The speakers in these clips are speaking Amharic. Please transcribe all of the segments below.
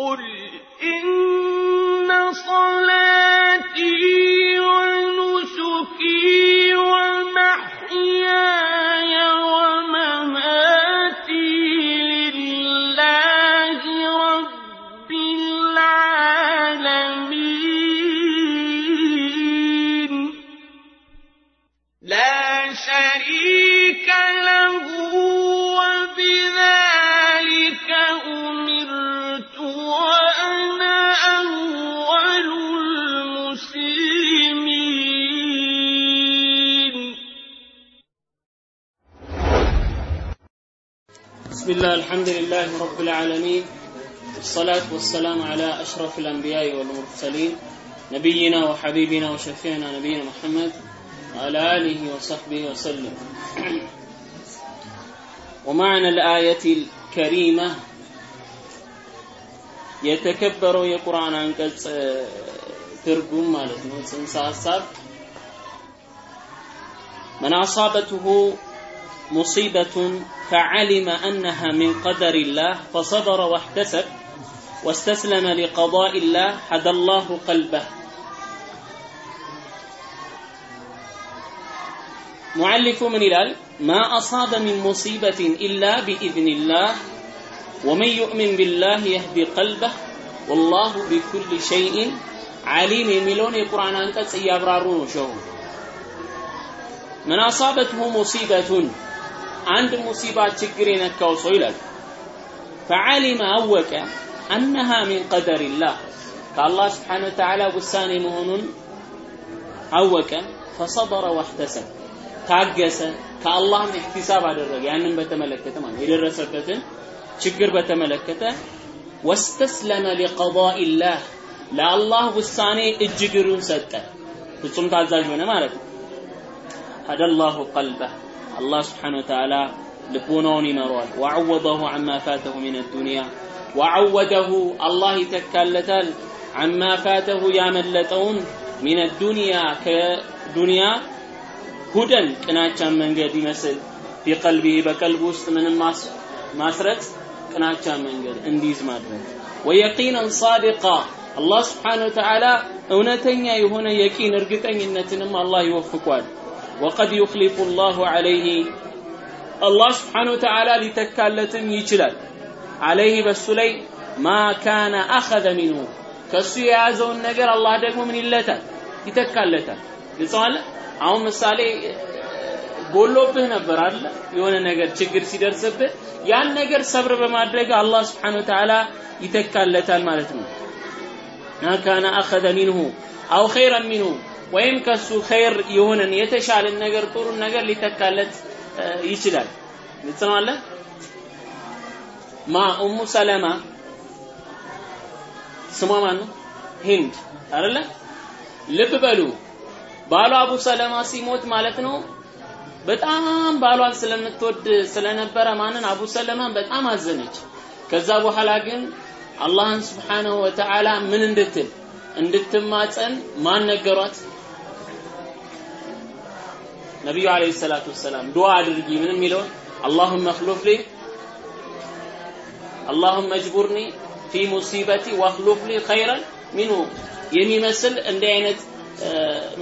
قل إن الحمد لله رب العالمين والصلاة والسلام على أشرف الأنبياء والمرسلين نبينا وحبيبنا وشفيعنا نبينا محمد وعلى آله وصحبه وسلم ومعنى الآية الكريمة የተከበረው የቁርአን አንቀጽ ትርጉም ማለት ነው ጽንሰ ሀሳብ من أصابته مصيبة فعلم أنها من قدر الله فصبر واحتسب واستسلم لقضاء الله هدى الله قلبه. معلف من الال ما أصاب من مصيبة إلا بإذن الله ومن يؤمن بالله يهدي قلبه والله بكل شيء عليم. يميلون القرآن أنت يبررون شو من أصابته مصيبة عند مصيبة تجرين كوصيلة فعلم أوك أنها من قدر الله. فالله سبحانه وتعالى بساني مهن أوك فصبر واحتسب. تعجس كالله من احتساب على الرجل. يعني بتملكة تمام إلى الرسالة تجر بتملكة واستسلم لقضاء الله. لا الله بساني اجقرون ستة. بصمت عزاج من مالك هذا الله قلبه. አላህ ስብሓን ወተዓላ ልቦናውን ይመረዋል። ወዐወደሁ አማ ፋተሁ ሚን ዱንያ ወዐወደሁ አላህ ይተካለታል። አማ ፋተሁ ያመለጠውን ሚን ዱንያ ከዱንያ ሁደን ቅናቻን መንገድ ይመስል ፊቀልቢህ በቀልብ ውስጥ ምንም ማስረጽ ቅናቻን መንገድ እንዲይዝ ማድረግ። ወየቂነን ሳዲቃ አላህ ስብሓን ወተዓላ እውነተኛ የሆነ የቂን እርግጠኝነትንም አላህ ይወፍቋል ወቀድ ዩክሊፉ ላሁ ዐለይህ አላህ ስብሓን ወተዓላ ሊተካለትም ይችላል ዐለይህ በሱ ላይ ማ ካነ አኸዘ ሚንሁ ከእሱ የያዘውን ነገር አላህ ደግሞ ምን ይለታል ይተካለታል ግልጸዋለ አሁን ምሳሌ ጎሎብህ ነበር አለ የሆነ ነገር ችግር ሲደርስብህ ያን ነገር ሰብር በማድረግ አላህ ስብሓን ወተዓላ ይተካለታል ማለት ነው ማ ካነ አኸዘ ሚንሁ አው ኸይረን ሚንሁ ወይም ከሱ ኸይር የሆነን የተሻለን ነገር ጥሩን ነገር ሊተካለት ይችላል። ግልጽ ነው አለ ማ ኡሙ ሰለማ ስሟ ማን ነው ሂንድ አይደለ? ልብ በሉ። ባሏ አቡ ሰለማ ሲሞት ማለት ነው በጣም ባሏን ስለምትወድ ስለነበረ ማንን? አቡ ሰለማን በጣም አዘነች። ከዛ በኋላ ግን አላህን ስብሓንሁ ወተዓላ ምን እንድትል? እንድትማጸን ማን ነገሯት ነቢዩ አለይሂ ሰላቱ ወሰላም ዱዓ አድርጊ ምን የሚለውን አላሁመ እኽሉፍ ሊ አላሁመ እጅቡርኒ ፊ ሙሲበቲ ወእኽሉፍ ሊ ኸይረን ሚንሁ የሚመስል እንዲህ አይነት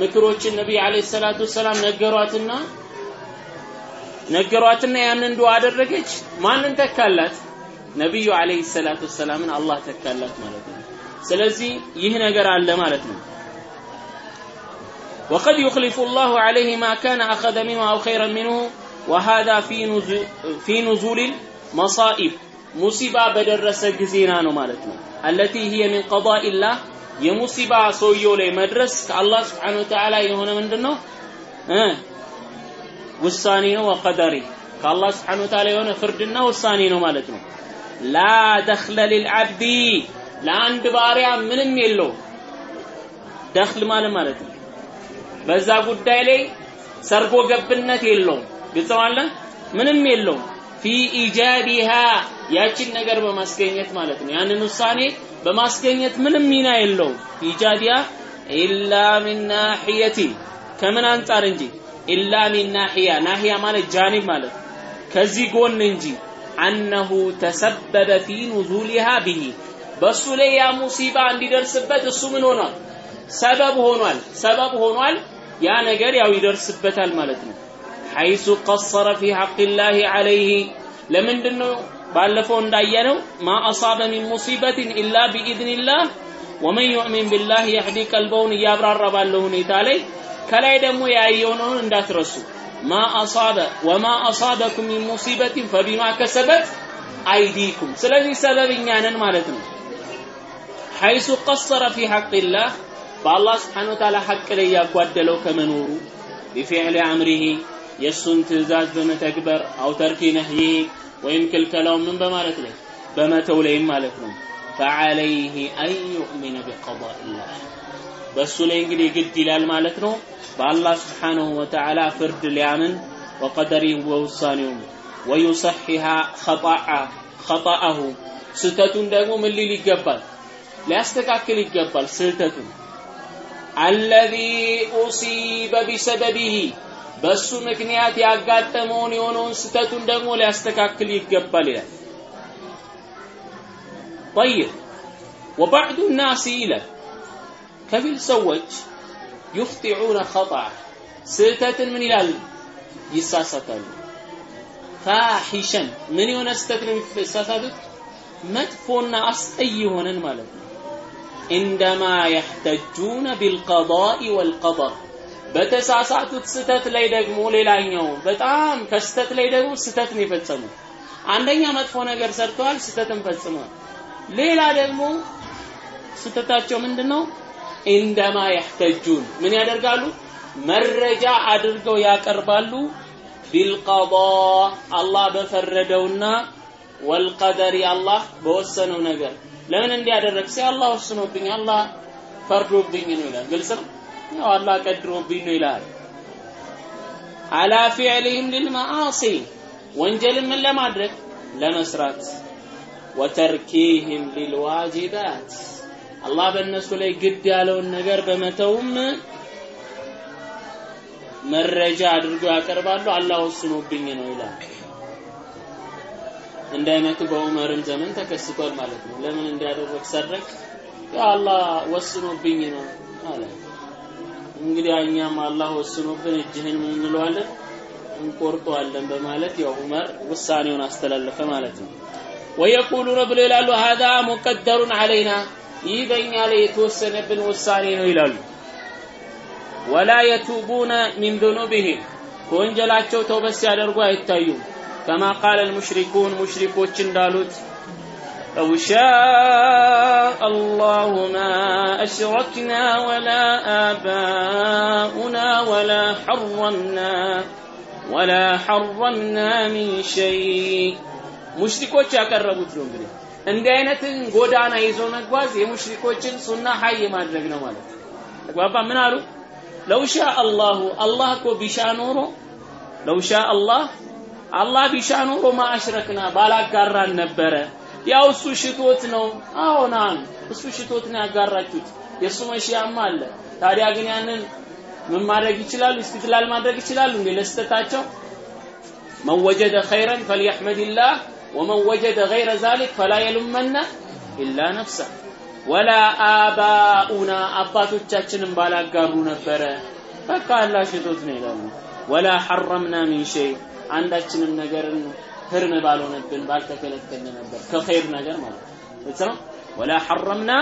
ምክሮችን ነቢይ አለይሂ ሰላቱ ወሰላም ነገሯትና ነገሯትና ያንን ዱዓ አደረገች። ማንን ተካላት? ነቢዩ አለይሂ ሰላቱ ወሰላምን አላህ ተካላት ማለት ነው። ስለዚህ ይህ ነገር አለ ማለት ነው وقد يخلف الله عليه ما كان أخذ منه أو خيرا منه وهذا في نزول, في نزول المصائب مصيبة بدرس جزينا مالتنا التي هي من قضاء الله የሙሲባ ሰውየው ላይ መድረስ ከአላህ ስብሓን ወተዓላ የሆነ ምንድን ነው ውሳኔ ነው ወቀደሪ ከአላህ ስብሓን ወተዓላ የሆነ ፍርድና ውሳኔ ነው ማለት ነው ላ ደኽለ ሊልዓብዲ ለአንድ ባሪያ ምንም የለው ደኽል ማለት ማለት ነው በዛ ጉዳይ ላይ ሰርጎ ገብነት የለውም። ግልጽ ምንም የለውም። في إيجادها ያችን ነገር በማስገኘት ማለት ነው። ያንን ውሳኔ በማስገኘት ምንም ሚና የለውም። إيجادها إلا من ناحية ከምን አንጻር እንጂ? إلا من ناحية ناحية ማለት جانب ማለት ከዚህ ጎን እንጂ። أنه تسبب في نزولها به በሱ ላይ ያ مصيبة እንዲደርስበት እሱ ምን ሆኗል? ሰበብ ሆኗል። ሰበብ ሆኗል። ያ ነገር ያው ይደርስበታል ማለት ነው። حيث قصر في حق الله عليه። ለምንድን ነው ባለፈው እንዳየነው ما أصاب من مصيبة إلا بإذن الله ومن يؤمن بالله يهد قلبه እያብራራ ባለው ሁኔታ ላይ ከላይ ደግሞ ያየነውን እንዳትረሱ። ما أصاب وما أصابكم من مصيبة فبما كسبت أيديكم። ስለዚህ ሰበብ እኛ ነን ማለት ነው። ሐይሱ ቀሰረ ፊ ሐቅላህ በአላህ ስብሓን ወተዓላ ሐቅ ላይ ያጓደለው ከመኖሩ ቢፊዕሊ አምሪሂ የእሱን ትእዛዝ በመተግበር አው ተርኪ ነህይሂ ወይም ክልከላውን ምን በማለት ላይ በመተው ላይም ማለት ነው። ፈዐለይህ አን ዩእሚነ ቢቀዳኢላህ። በእሱ ላይ እንግዲህ ግድ ይላል ማለት ነው። በአላህ ስብሓንሁ ወተዓላ ፍርድ ሊያምን ወቀደሪህ በውሳኔውም ወዩሰሒሃ ኸጣአሁ ስህተቱን ደግሞ ምን ሊል ይገባል? ሊያስተካክል ይገባል ስህተቱን አለዚ ኡሲበ ቢሰበቢሂ በሱ ምክንያት ያጋጠመውን የሆነውን ስተቱን ደግሞ ሊያስተካክል ይገባል ይላል طيب وبعض الناس ይላል ከፊል ሰዎች يخطئون خطأ ስህተትን ምን ይላሉ ይሳሳታሉ ፋሒሸን ምን የሆነ ስህተት ነው የሚሳሳቱት መጥፎና አስጠይ የሆነን ማለት ነው እንደማ የሕተጁነ ቢልቀዳኢ ወልቀደር በተሳሳቱት ስተት ላይ ደግሞ ሌላኛው በጣም ከስተት ላይ ደግሞ ስተት ነው የፈጸሙት። አንደኛ መጥፎ ነገር ሰርተዋል፣ ስተትን ፈጽመዋል። ሌላ ደግሞ ስተታቸው ምንድነው? እንደማ ያህተጁን ምን ያደርጋሉ? መረጃ አድርገው ያቀርባሉ። ቢልቀዳ አላህ በፈረደውና ወልቀደሪ አላህ በወሰነው ነገር ለምን እንዲያደረግ ሲ አላህ ወስኖብኝ አላህ ፈርዶብኝ ነው ይላል። ግልጽ ነው። አላህ ቀድሮብኝ ነው ይላል። አላ ፊዕሊህም ሊልመዓሲ ወንጀልን ምን ለማድረግ ለመስራት ወተርኪህም ሊልዋጅባት አላህ በእነሱ ላይ ግድ ያለውን ነገር በመተውም መረጃ አድርገው ያቀርባሉ። አላህ ወስኖብኝ ነው ይላል። አይነቱ በዑመርም ዘመን ተከስቷል ማለት ነው። ለምን እንዲያደረግ ሰረቅ? ያ አላህ ወስኖብኝ ነው አለ። እንግዲህ እኛም አላህ ወስኖብን እጅህን ምን እንለዋለን እንቆርጠዋለን በማለት ያው ዑመር ውሳኔውን አስተላለፈ ማለት ነው። ወየቁሉነ ብለው ይላሉ ሀዛ ሙቀደሩን አለይና ይህ በእኛ ላይ የተወሰነብን ውሳኔ ነው ይላሉ። ወላ የቱቡነ ሚን ذኑቢሂም ከወንጀላቸው ተውበት ሲያደርጉ አይታዩም። ከማ ቃለ ልሙሽሪኩን ሙሽሪኮች እንዳሉት لو شاء الله ما أشركنا ولا آباؤنا ولا حرمنا ولا حرمنا من شيء ሙሽሪኮች ያቀረቡት ነው እንግዲህ እንዲህ አይነትን ጎዳና ይዞ መጓዝ የሙሽሪኮችን ሱና ሀይ ማድረግ ነው ማለት ነው። ተግባባ ምን አሉ? ለው ሻ አላሁ አላህ እኮ ቢሻ ኖሮ ለው ሻ አላህ አላህ ቢሻ ኖሮ ማአሽረክና ባላጋራን ነበረ። ያው እሱ ሽቶት ነው። አዎ ናም እሱ ሽቶት ነው ያጋራችሁት። የእሱ መሽያማ አለ። ታዲያ ግን ያንን ምን ማድረግ ይችላሉ? ኢስትድላል ማድረግ ይችላሉ እንዴ ለስተታቸው? መን ወጀደ ኸይረን ፈልየሕመድላህ ወመን ወጀደ ገይረ ዛሊክ ፈላ የሉመነ ኢላ ነፍሰ ወላ አባኡና አባቶቻችንን ባላጋሩ ነበረ። በቃ አላህ ሽቶት ነው ይላሉ። ወላ ሐረምና ሚን ሸይ አንዳችንም ነገርን ህርም ባልሆነብን ባልተከለከልን ነበር ከኸይር ነገር ማለት ነው። ወላ ሐረምና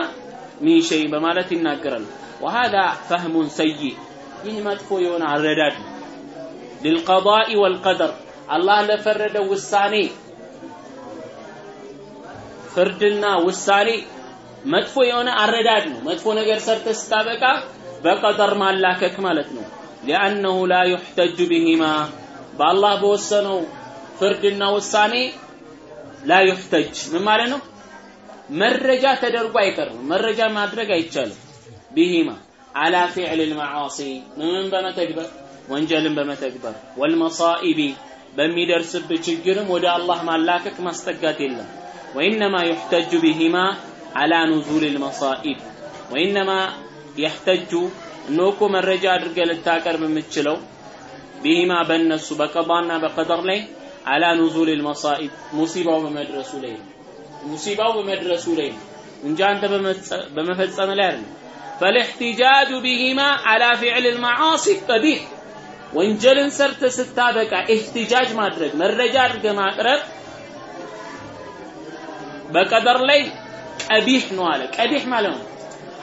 ሚን ሸይ በማለት ይናገራል። ወሃዛ ፈህሙን ሰይእ ይህ መጥፎ የሆነ አረዳድ ነው። ሊልቀዳኢ ወልቀደር አላህ ለፈረደው ውሳኔ ፍርድና ውሳኔ መጥፎ የሆነ አረዳድ ነው። መጥፎ ነገር ሰርተ ስታበቃ በቀደር ማላከክ ማለት ነው። ሊአነሁ ላ ዩሕተጁ ቢሂማ በአላህ በወሰነው ፍርድና ውሳኔ لا يحتج ምን ማለት ነው? መረጃ ተደርጎ አይቀርም። መረጃ ማድረግ አይቻልም። بهما على فعل المعاصي ምን በመተግበር ወንጀልን በመተግበር والمصائب በሚደርስብህ ችግርም ወደ አላህ ማላከክ ማስጠጋት የለም። وإنما يحتج بهما على نزول المصائب وإنما يحتج እነሆ መረጃ አድርገህ ልታቀርብ የምትችለው ቢሂማ በእነሱ በቀዳና በቀደር ላይ አላ ኑዙል ልመሳኢብ ሙሲባው በመድረሱ ላይ ሙሲባው በመድረሱ ላይ እንጂ አንተ በመፈጸም ላይ አይደለም። فالاحتجاج بهما على فعل المعاصي قبيح ወንጀልን ሰርተ ስታበቃ ኢህቲጃጅ ማድረግ መረጃ አድርገህ ማቅረብ በቀደር ላይ ቀቢህ ነው አለ። ቀቢህ ማለት ነው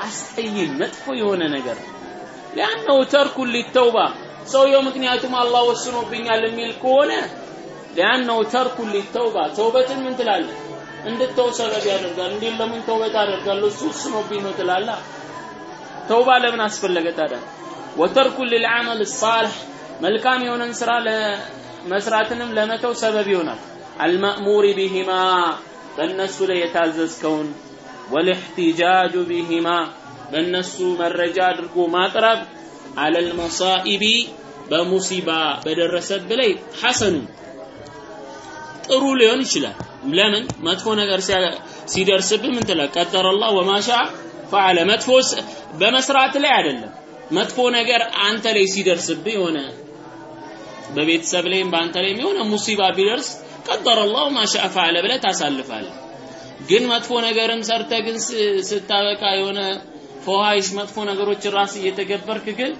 አስጠይም መጥፎ የሆነ ነገር ሊያነው ተርኩ ሊተውባ ሰውየው ምክንያቱም አላህ ወስኖብኛል የሚል ከሆነ ሊያነው ተርኩ ሊተውባ ተውበትን ምን ትላለህ? እንድተው ሰበብ ያደርጋል። እንዴ ለምን ተውበት አደርጋለሁ እሱ ወስኖብኝ ነው ትላለህ። ተውባ ለምን አስፈለገ ታዲያ? ወተርኩ ሊልዓመል ሳልሕ መልካም የሆነን ስራ መስራትንም ለመተው ሰበብ ይሆናል። አልመእሙሪ ቢሂማ በእነሱ ላይ የታዘዝከውን ወልእሕቲጃጁ ቢሂማ በእነሱ መረጃ አድርጎ ማቅረብ አለል መሳኢቢ በሙሲባ በደረሰብህ ላይ ሐሰኑ ጥሩ ሊሆን ይችላል። ለምን መጥፎ ነገር ሲደርስብህ ምን ትላለህ? አላህ ወማሻ ፈዓለ። መጥፎ በመስራት ላይ አይደለም። መጥፎ ነገር አንተ ላይ ሲደርስብህ የሆነ በቤተሰብ ላይም በአንተ ላይም የሆነ ሙሲባ ቢደርስ አላህ ማሻ ፈዓለ ብለህ ታሳልፋለህ። ግን መጥፎ ነገርም ሰርተ ግን ስታበቃ የሆነ ፈዋይሽ መጥፎ ነገሮችን ራስ እየተገበርክ ግን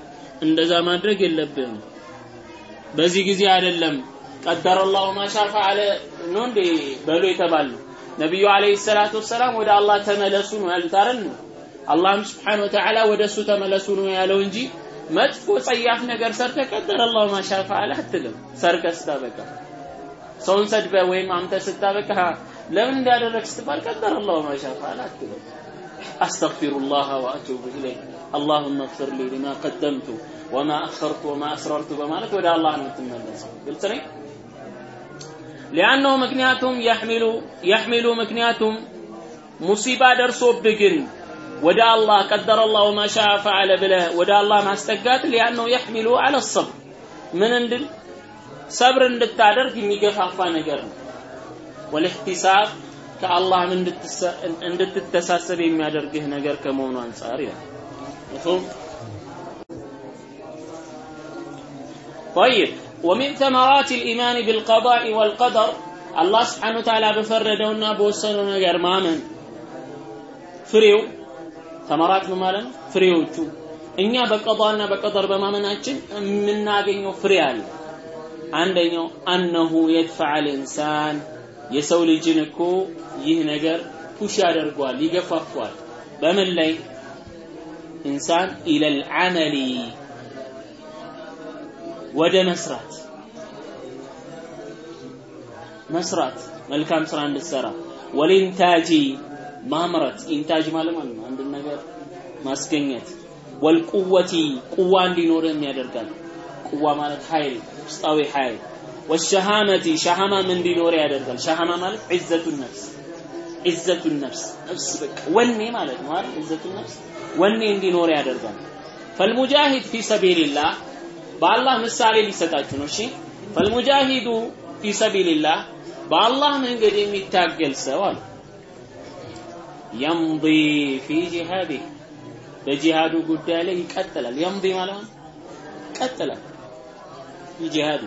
እንደዛ ማድረግ የለብህም። በዚህ ጊዜ አይደለም ቀደረ አላሁ ማሻ ፈዓለ ነው እንዴ በሎ የተባሉ ነቢዩ አለይሂ ሰላቱ ወሰላም ወደ አላህ ተመለሱ ነው ያሉት አይደል? አላህም ስብሓነሁ ወተዓላ ወደ እሱ ተመለሱ ነው ያለው እንጂ መጥፎ ጸያፍ ነገር ሰርተ ቀደረ አላሁ ማሻ ፈዓለ አትልም። ሰርቀ ስታበቃ ሰውን ሰድበ ወይም አንተ ስታበቃ ለምን እንዳደረግ ስትባል ቀደረ አላሁ ማሻ ፈዓለ አትልም። أستغفر الله وأتوب إليه اللهم اغفر لي لما قدمت وما أخرت وما أسررت بمالك ولا الله أن تملس قلت لي لأنه مكنياتهم يحمل يحمل مكنياتهم مصيبة درسو بجن ودا الله قدر الله ما شاء فعل بله ودا الله ما استقات لأنه يحمل على الصبر من اندل صبر اندتادر في ميقف عفا نجر والاحتساب ከአላህም እንድትተሳሰብ የሚያደርግህ ነገር ከመሆኑ አንጻር ይላል። مفهوم طيب ومن ثمرات الإيمان بالقضاء والقدر الله سبحانه وتعالى بفردونا بوسنو ነገር ማመን ፍሬው ተመራት ማለት ፍሬዎቹ እኛ በቀዷና በቀደር በማመናችን የምናገኘው ፍሬ አለ አንደኛው አነሁ የድፈዕ ልኢንሳን የሰው ልጅን እኮ ይህ ነገር ፑሽ ያደርገዋል ይገፋፏል በምን ላይ? ኢንሳን ኢለል ዐመሊ ወደ መስራት። መስራት መልካም ስራ እንድትሰራ። ወልኢንታጂ ማምረት። إنتاج ማለት ማለት ነው አንድ ነገር ማስገኘት። والقوة قوة እንዲኖርህም ያደርጋል። قوة ማለት ኃይል ውስጣዊ ኃይል والشهامة شهامة ም እንዲኖር ያደርጋል شهامة ማለት عزة النفس عزة النفس نفس በቃ ወኔ ማለት ነው አይደል عزة النفس ወኔ እንዲኖር ያደርጋል فالمجاهد في سبيل الله በአላህ ምሳሌ ሊሰጣችሁ ነው እሺ فالمجاهد ፊ ሰቢልላህ በአላህ መንገድ የሚታገል ሰው አሉ የምዲ ፊ ጂሃዲህ በጂሃዱ ጉዳይ ላይ ይቀጥላል የምዲ ማለት ነው ይቀጥላል ፊ ጂሃዱ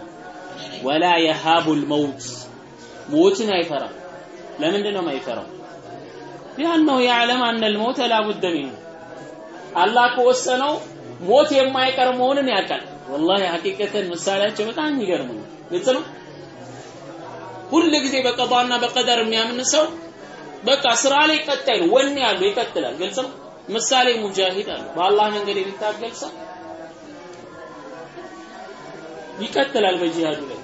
ወላ የሃቡ ልመውት ሞትን አይፈራም። ለምንድን ነው የማይፈራው? ሊአነሁ ያዕለም አነ ልመውት ላቡደ ሚንሁ። አላህ ከወሰነው ሞት የማይቀር መሆንን ያውቃል። ወላሂ ሐቂቀተን ምሳሌያቸው በጣም የሚገርም ነው። ግልጽ ነው? ሁል ጊዜ በቀዷና በቀደር የሚያምን ሰው በቃ ስራ ላይ ቀጣይ ነው። ወኔ ያለው ይቀጥላል። ግልጽ ነው? ምሳሌ ሙጃሂድ አለ በአላህ መንገድ የሚታገል ሰው ይቀጥላል በጂሃዱ ላይ።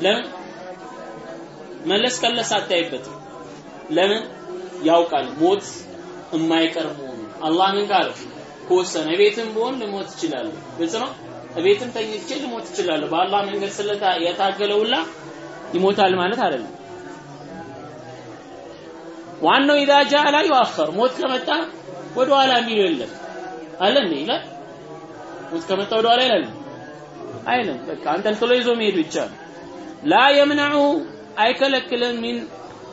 ለምን? መለስ ቀለስ አታይበትም። ለምን? ያውቃል። ሞት የማይቀር መሆኑ። አላህ ምን ካለ ከወሰነ ቤትም ብሆን ልሞት እችላለሁ ግልጽ ነው? ቤትም ተኝቼ ልሞት እችላለሁ። በአላህ መንገድ ስለታ የታገለውላ ይሞታል ማለት አይደለም። ዋናው ኢዛ ጃ ላ ዩአኸር። ሞት ከመጣ ወደ ኋላ የሚለው የለም። አለ ይላል። ሞት ከመጣ ወደ ኋላ ይላል አይልም። በቃ አንጠልጥሎ ይዞ መሄድ ብቻ ላ የምነዑ አይከለክልም ሚን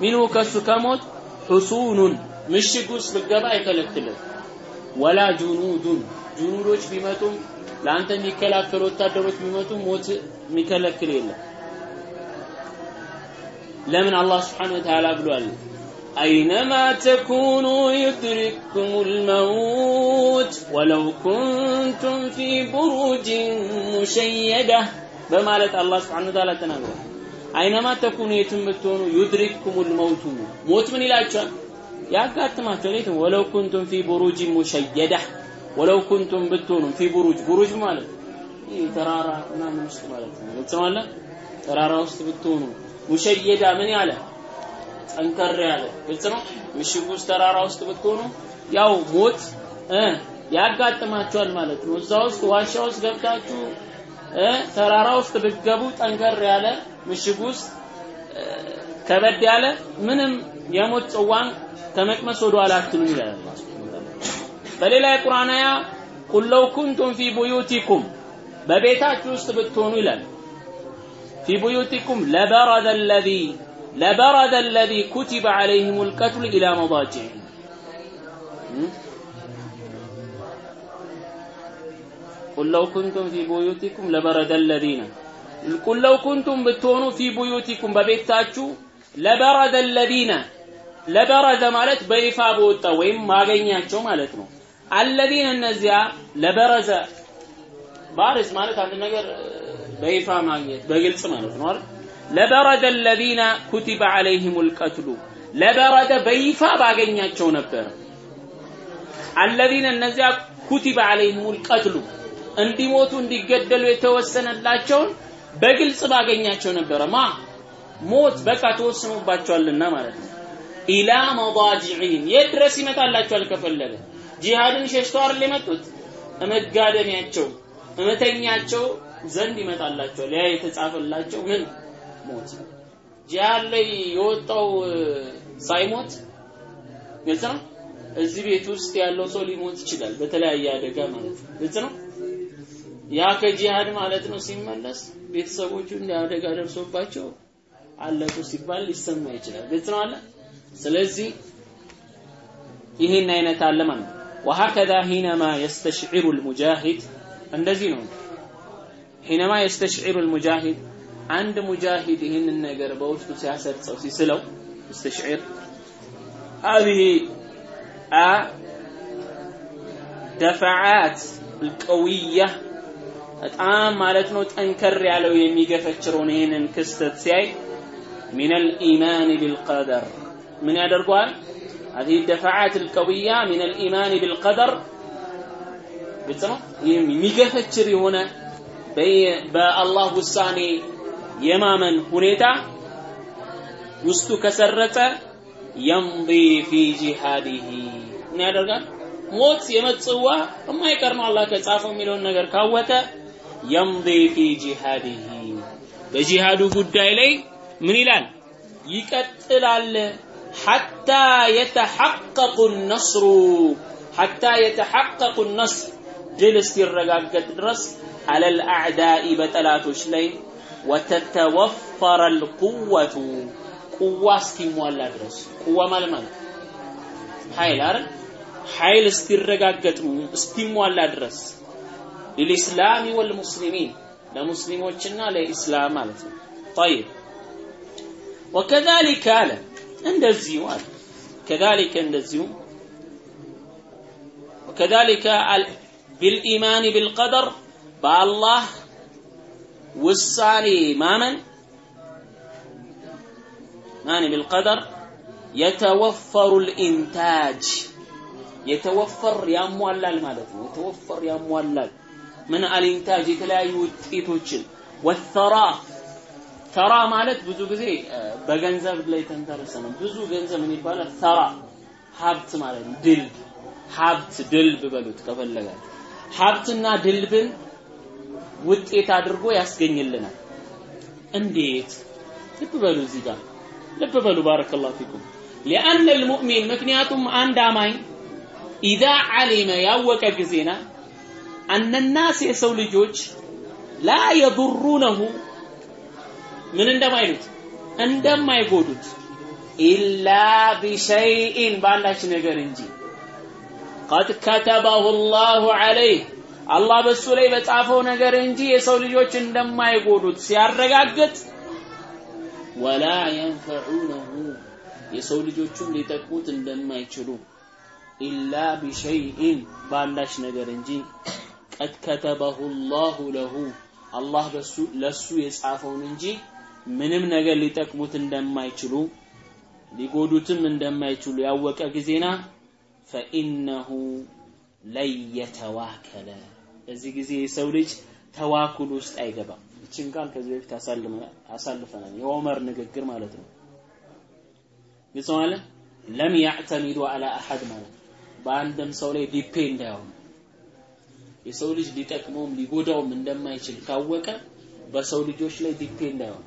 ሚንሁ ከሱ ከሞት ሑሱኑን ምሽግ ውስጥ ብገባ አይከለክልም ወላ ጁኑዱን። ጁኑዶች ቢመጡም ለአንተ የሚከላከሉ ወታደሮች ቢመጡ ሞት የሚከለክል የለም። ለምን? አላህ ስብሓን ወተዓላ ብሏል أينما تكونوا يدرككم الموت ولو كنتم في بروج مشيدة بمالة الله سبحانه وتعالى تنقل أينما تكونوا يتم بتونوا يدرككم الموت موت من إلاجة يا قاتما تليتم ولو كنتم في بروج مشيدة ولو كنتم بتونوا في بروج بروج مالك ترارا نعم مش مالك تمام ترارا وسط بتونوا مشيدة من يعلم ጠንከር ያለ ግልጽ ነው። ምሽግ ውስጥ ተራራ ውስጥ ብትሆኑ ያው ሞት ያጋጥማቸዋል ማለት ነው። እዛ ውስጥ ዋሻ ውስጥ ገብታችሁ ተራራ ውስጥ ብትገቡ ጠንከር ያለ ምሽግ ውስጥ ከበድ ያለ ምንም የሞት ጽዋን ከመቅመስ ወደ ኋላ አትሉም ይላል በሌላ የቁርአን አያ ቁል ለው ኩንቱም ፊ ቡዩቲኩም በቤታችሁ ውስጥ ብትሆኑ ይላል ፊ ቡዩቲኩም ለበረደ አለዚ ለበረደ አለዚ ኩቲበ ዐለይሂም ልቀትሉ ኢላ መዳጅዕህም ቁል ለው ኩንቱም ፊ ቡዩቲኩም ለበረደ አለዚነ ቁል ለው ኩንቱም ብትሆኑ ፊ ቡዩቲኩም በቤታችሁ ለበረደ አለዚነ ለበረዘ ማለት በይፋ በወጣ ወይም ማገኛቸው ማለት ነው። አለዚነ እነዚያ ለበረዘ ባርዝ ማለት አንድ ነገር በይፋ ማግኘት በግልጽ ማለት ነው አይደል? ለበረደ አለዚነ ኩቲበ ዐለይሂሙል ቀትሉ ለበረደ በይፋ ባገኛቸው ነበር። አለዚነ እነዚያ ኩቲበ ዐለይሂሙል ቀትሉ እንዲሞቱ እንዲገደሉ የተወሰነላቸውን በግልጽ ባገኛቸው ነበረ። ማ ሞት በቃ ተወስኖባቸዋልና ማለት ነው። ኢላ መዳጅዒህም የት ድረስ ይመጣላቸዋል ከፈለገ ጂሃድን ሸሽተው የመጡት እመጋደሚያቸው እመተኛቸው ዘንድ ይመጣላቸዋል ያ የተጻፈላቸው ምን ሞት ጂሃድ ላይ የወጣው ሳይሞት ግልጽ ነው እዚህ ቤት ውስጥ ያለው ሰው ሊሞት ይችላል በተለያየ አደጋ ማለት ነው ግልጽ ነው ያ ከጂሃድ ማለት ነው ሲመለስ ቤተሰቦቹ እንደ አደጋ ደርሶባቸው አለቁ ሲባል ሊሰማ ይችላል ግልጽ ነው አለ ስለዚህ ይህን አይነት አለ ማለት ነው وهكذا حينما يستشعر المجاهد እንደዚህ ነው ሒነማ የስተሽዒሩ ልሙጃሂድ አንድ ሙጃሂድ ይህንን ነገር በውስጡ ሲያሰርጸው ሲስለው يستشعر هذه دفعات القوية በጣም ማለት ነው ጠንከር ያለው የሚገፈችረውን ይህንን ክስተት ሲያይ من الإيمان بالقدر من ያደርገዋል هذه الدفعات القوية من الإيمان بالقدر ግልጽ ነው ይህም የሚገፈችር የሆነ በአላህ ውሳኔ የማመን ሁኔታ ውስጡ ከሰረጸ የምዲ ፊ ጂሃዲሂ ምን ያደርጋል? ሞት የመጽዋ የማይቀር ነው አላህ ከጻፈው የሚለውን ነገር ካወቀ የምዲ ፊ ጂሃዲሂ። በጂሃዱ ጉዳይ ላይ ምን ይላል? ይቀጥላል። ሐታ የተሐቀቁ ነስሩ ሐታ የተሐቀቁ ነስር ድል እስኪረጋገጥ ድረስ አለል አዕዳኢ በጠላቶች ላይ ወተተወፈረ ልቁወቱ ቁዋ እስኪሟላ ድረስ ቁዋ ማለት ማለት ኃይል አይደል ኃይል እስኪረጋገጥ እስኪሟላ ድረስ ሊልኢስላሚ ወልሙስሊሚን ለሙስሊሞችና ለኢስላም ማለት ነው طيب وكذلك አለ እንደዚሁ አለ كذلك እንደዚሁ وكذلك بالإيمان بالقدر بالله ውሳኔ ማመን ማን ቢልቀደር የተወፈሩ ልኢንታጅ የተወፈር ያሟላል ማለት ነው። የተወፈር ያሟላል። ምን አልኢንታጅ የተለያዩ ውጤቶችን። ወተራ ተራ ማለት ብዙ ጊዜ በገንዘብ ላይ ተንተረሰ ነው። ብዙ ገንዘብ ምን ይባላል? ተራ ሀብት ማለት ድልብ ሀብት ድልብ በሉት ከፈለጋችሁ። ሀብትና ድልብን ውጤት አድርጎ ያስገኝልናል። እንዴት? ልብ በሉ እዚህ ጋር። ልብ በሉ ባረከላሁ ፊኩም። ሊአነ ልሙእሚን ምክንያቱም አንድ አማኝ ኢዛ ዓሊመ ያወቀ ጊዜና አነናስ የሰው ልጆች ላ የضሩነሁ ምን እንደማይሉት እንደማይጎዱት ኢላ ቢሸይኢን ባላች ነገር እንጂ። ቀድ ከተበሁ ላሁ ዐለይህ አላህ በሱ ላይ በጻፈው ነገር እንጂ የሰው ልጆች እንደማይጎዱት ሲያረጋግጥ ወላ የንፈዑነሁ የሰው ልጆቹም ሊጠቅሙት እንደማይችሉ ኢላ ቢሸይኢን ባንዳች ነገር እንጂ ቀድ ከተበሁ ላሁ ለሁ አላህ በሱ ለሱ የጻፈውን እንጂ ምንም ነገር ሊጠቅሙት እንደማይችሉ ሊጎዱትም እንደማይችሉ ያወቀ ጊዜና ፈኢነሁ ለየተዋከለ በዚህ ጊዜ የሰው ልጅ ተዋኩል ውስጥ አይገባም። ይችን ቃል ከዚህ በፊት አሳልፈናል። የዑመር ንግግር ማለት ነው። ማለት لم يعتمدوا على أحد ማለት በአንድም ሰው ላይ depend አይሆኑ። የሰው ልጅ ሊጠቅመውም ሊጎዳውም እንደማይችል ካወቀ በሰው ልጆች ላይ depend አይሆኑ።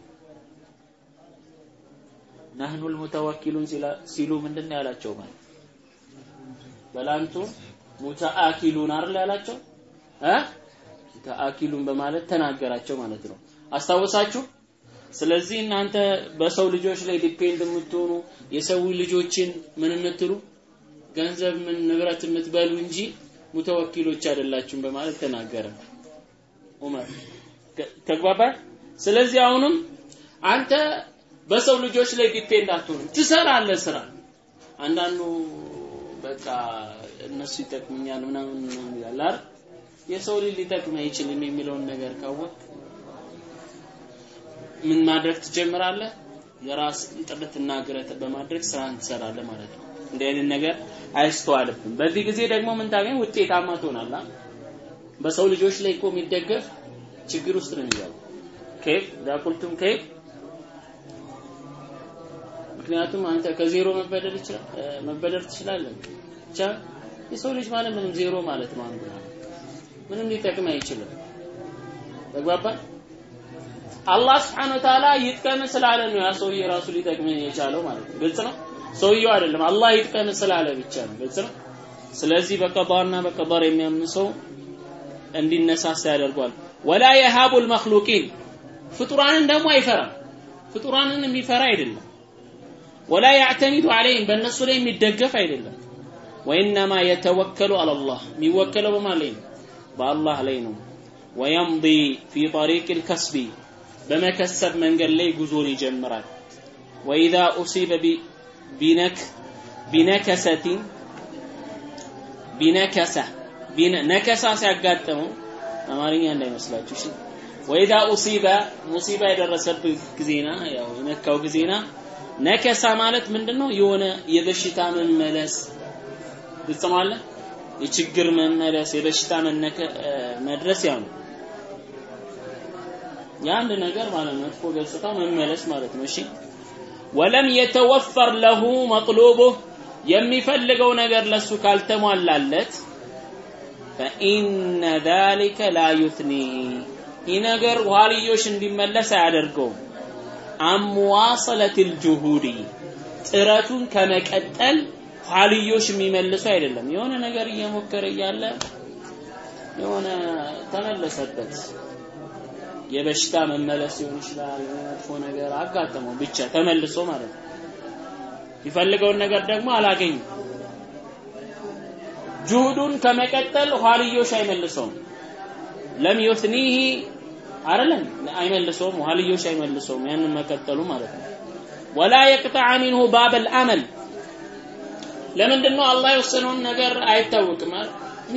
نحن المتوكلون ሲሉ ምንድን ያላቸው ማለት بل أنتم متأكلون አይደል ያላቸው እ متأكلون በማለት ተናገራቸው ማለት ነው። አስታወሳችሁ? ስለዚህ እናንተ በሰው ልጆች ላይ depend የምትሆኑ የሰው ልጆችን ምን የምትሉ ገንዘብ ምን ንብረት የምትበሉ እንጂ ሙተወኪሎች አይደላችሁም በማለት ተናገረ ዑመር። ተግባባል? ስለዚህ አሁንም አንተ በሰው ልጆች ላይ depend አትሆንም፣ ትሰራለህ ስራ። አንዳንዱ በቃ እነሱ ይጠቅሙኛል ምናምን ይላል አይደል? የሰው ልጅ ሊጠቅም አይችልም የሚለውን ነገር ካወቅ ምን ማድረግ ትጀምራለህ? የራስ ጥረትና ግረት በማድረግ ስራን ትሰራለህ ማለት ነው። እንዲህ አይነት ነገር አይስተዋልብም። በዚህ ጊዜ ደግሞ ምን ታገኝ? ውጤታማ ትሆናለህ። በሰው ልጆች ላይ እኮ የሚደገፍ ችግር ውስጥ ነው የሚገባው። ከይፍ ዳቁልቱም ከይፍ ምክንያቱም አንተ ከዜሮ መበደር ይችላል መበደር ትችላለህ። ብቻ የሰው ልጅ ማለት ምንም ዜሮ ማለት ነው። አንዱ ምንም ሊጠቅም አይችልም። ተግባባን? አላህ Subhanahu Ta'ala ይጥቀም ስላለ ነው ያ ሰውዬ ራሱ ሊጠቅም የቻለው ማለት ነው። ግልጽ ነው። ሰውየው አይደለም አላህ ይጥቀም ስላለ ብቻ ነው። ግልጽ ነው። ስለዚህ በቀዳና በቀደር የሚያምን ሰው እንዲነሳሳ ያደርጓል። ወላ የሃቡል መክሉቂን ፍጡራንን ደግሞ አይፈራም። ፍጡራንን የሚፈራ አይደለም። ወላ ያዕተሚዱ አለይህም በእነሱ ላይ የሚደገፍ አይደለም። ወኢነማ የተወከሉ አለላህ የሚወከለው በማን ላይ ነው? በአላህ ላይ ነው። ወየምዲ ፊ ጠሪቅ ልከስቢ በመከሰብ መንገድ ላይ ጉዞን ይጀምራል። ወኢዛ ኡሲበ ቢነከሰቲን ቢነከሰ ነከሳ ሲያጋጥመው አማርኛ እንዳይመስላችሁ ወኢዛ ኡሲበ ሙሲባ የደረሰበት ጊዜና ያው የነካው ጊዜና ነከሳ ማለት ምንድነው? የሆነ የበሽታ መመለስ ግልጽማለ የችግር መመለስ የበሽታ መነከ መድረስ ያው ነው። የአንድ ነገር ማለት መጥፎ ገጽታ መመለስ ማለት ነው። እሺ ወለም የተወፈር ለሁ መጥሉቡ የሚፈልገው ነገር ለሱ ካልተሟላለት ፈኢነ ዛሊከ ላ ዩትኒ ይህ ነገር ኋልዮሽ እንዲመለስ አያደርገውም። አምዋሰለት ልጁሁዲ ጥረቱን ከመቀጠል ኋልዮሽ የሚመልሱ አይደለም። የሆነ ነገር እየሞከረ እያለ የሆነ ተመለሰበት። የበሽታ መመለስ ሊሆን ይችላል። መጥፎ ነገር አጋጠመው ብቻ ተመልሶ ማለት ነው። የሚፈልገውን ነገር ደግሞ አላገኝም። ጁሁዱን ከመቀጠል ኋልዮሽ አይመልሰውም። ለም ዩትኒሂ አይደለም አይመልሰውም፣ ኋልዮሽ አይመልሰውም። ያንን መቀጠሉ ማለት ነው። ወላ የቅጠዐ ሚንሁ ባበል አመል ለምንድን ነው አላህ የወሰነውን ነገር አይታወቅም? እኔ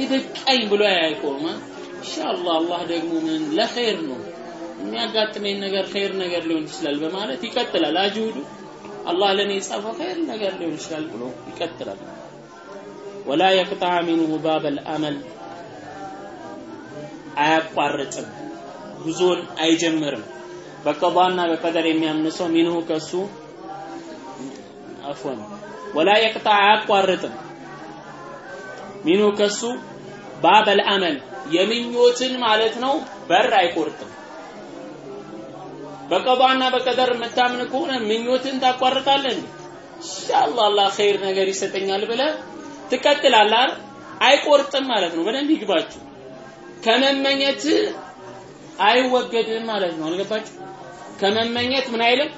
ብሎ አይቆም። ኢንሻአላህ አላህ ደግሞ ምን ለኸይር ነው የሚያጋጥመኝ ነገር ኸይር ነገር ሊሆን ይችላል በማለት ይቀጥላል። አጅሁዱ አላህ ለኔ የጻፈው ኸይር ነገር ሊሆን ይችላል ብሎ ይቀጥላል። ወላ የቅጠዐ ሚንሁ ባበል አመል አያቋርጥም፣ ጉዞን አይጀምርም። በቀዷና በቀደር የሚያምን ሰው ሚንሁ ከሱ አፎን ወላ የቅጠዐ አያቋርጥም ሚንሁ ከሱ ባበል አመል የምኞትን ማለት ነው በር አይቆርጥም። በቀዷና በቀደር የምታምን ከሆነ ምኞትን ታቋርጣለህ። ኢንሻአላህ አላህ ኸይር ነገር ይሰጠኛል ብለህ ትቀጥላለህ። አይቆርጥም ማለት ነው። በደንብ ይግባችሁ። ከመመኘት አይወገድም ማለት ነው። አልገባችሁ? ከመመኘት ምን አይልም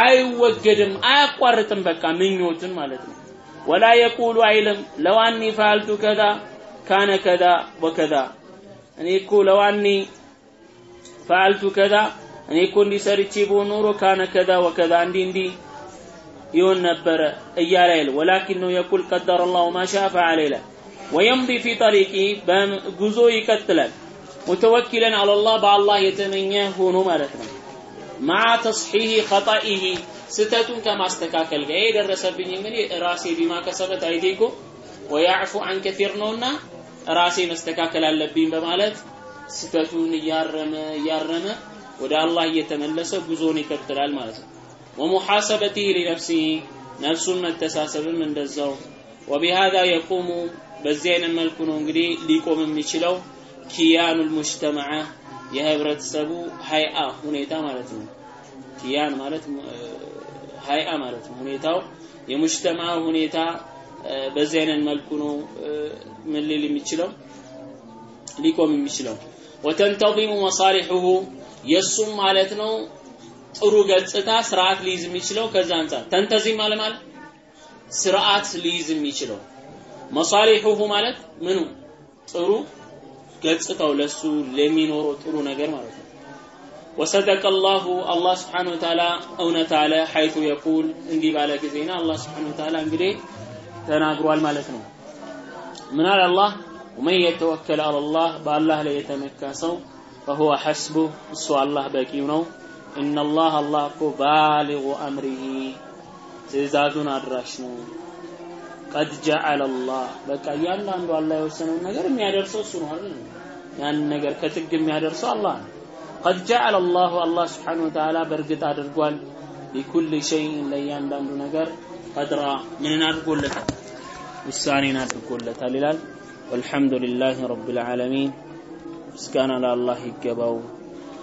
አይወገድም፣ አያቋርጥም። በቃ ምኞትን ማለት ነው። ወላ የቁሉ አይልም ለዋኒ ፋልቱ ከዛ ካነ ከዛ ወከዛ እኔ እኮ ለዋኒ ፋልቱ ከዛ እኔ እኮ እንዲህ ኖሮ ካነ ከዛ ወከዛ እንዲህ እንዲህ ይሆን ነበረ እያለ ይል ወላኪን ነው የቁል ቀደረ ላሁ ማ ሻአ ፈዓለ ይላል ወየምዲ ፊ ጠሪቂ በጉዞ ይቀጥላል ሙተወኪለን አለላህ በአላህ የተመኘ ሆኖ ማለት ነው። ማዓ ተስሒህ ኸጣኢህ ስተቱን ከማስተካከል ጋር የደረሰብኝ እንግዲህ ራሴ ቢማ ከሰበት አይቴኮ ወያዕፉ አን ከፊር ነውና ራሴ መስተካከል አለብኝ በማለት ስተቱን እያረመ እያረመ ወደ አላህ እየተመለሰ ጉዞውን ይቀጥላል ማለት ነው። ወሙሐሰበቲህ ሊነፍሲህ ነፍሱን መተሳሰብም እንደዛው። ወቢሃዛ የቁሙ በዚህ አይነት መልኩ ነው እንግዲህ ሊቆም የሚችለው ኪያኑል ሙጅተመዓ የህብረተሰቡ ሀይአ ሁኔታ ማለት ነው። ኪያን ማለት ሀይአ ማለት ነው። ሁኔታው የሙጅተማ ሁኔታ በዚህ አይነት መልኩ ነው ምን ሊል የሚችለው? ሊቆም የሚችለው። ወተንተዚሙ መሳሊሑሁ የእሱም ማለት ነው ጥሩ ገጽታ ስርዓት ሊይዝ የሚችለው ከዛ አንጻር ተንተዚም ማለት ማለት ስርዓት ሊይዝ የሚችለው። መሳሊሑሁ ማለት ምኑ? ጥሩ ገጽታው ለሱ ለሚኖረው ጥሩ ነገር ማለት ነው። ወሰደቀ አላሁ አላህ ስብሓን ወተዓላ እውነት አለ። ሐይቱ የቁል እንዲህ ባለ ጊዜና አላህ ስብሓን ወተዓላ እንግዲህ ተናግሯል ማለት ነው። ምን አለ አላህ? ወመን የተወከል አላላህ በአላህ ላይ የተመካ ሰው ፈሁወ ሐስቡህ እሱ አላህ በቂው ነው። ኢነላህ አላህ እኮ ባሊጉ አምሪሂ ትእዛዙን አድራሽ ነው ቀድ ጀዐለ አላህ በቃ እያንዳንዱ አላህ የወሰነውን ነገር የሚያደርሰው እሱ ነው አይደል? ነገር ከጥግ የሚያደርሰው አላህ ነው። ቀድ ጀዐለ አላሁ አላህ ስብሓነሁ ወተዓላ በእርግጥ አድርጓል። ሊኩል ሸይን ለእያንዳንዱ ነገር ቀድራ ምንን አድርጎለታል? ውሳኔን አድርጎለታል ይላል። ወልሐምዱ ሊላህ ረብል ዓለሚን። ምስጋና ለአላህ ይገባው።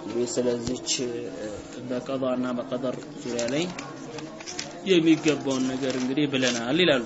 እንግዲህ ስለዚች በቀዷና በቀደር ዙሪያ ላይ የሚገባውን ነገር እንግዲህ ብለናል ይላሉ